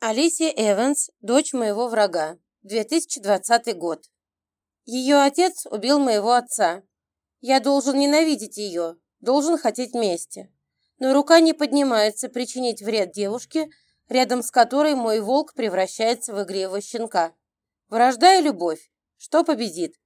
Алисия Эванс, дочь моего врага. 2020 год. Ее отец убил моего отца. Я должен ненавидеть ее, должен хотеть мести. Но рука не поднимается причинить вред девушке, рядом с которой мой волк превращается в игривого щенка. Вражда и любовь. Что победит?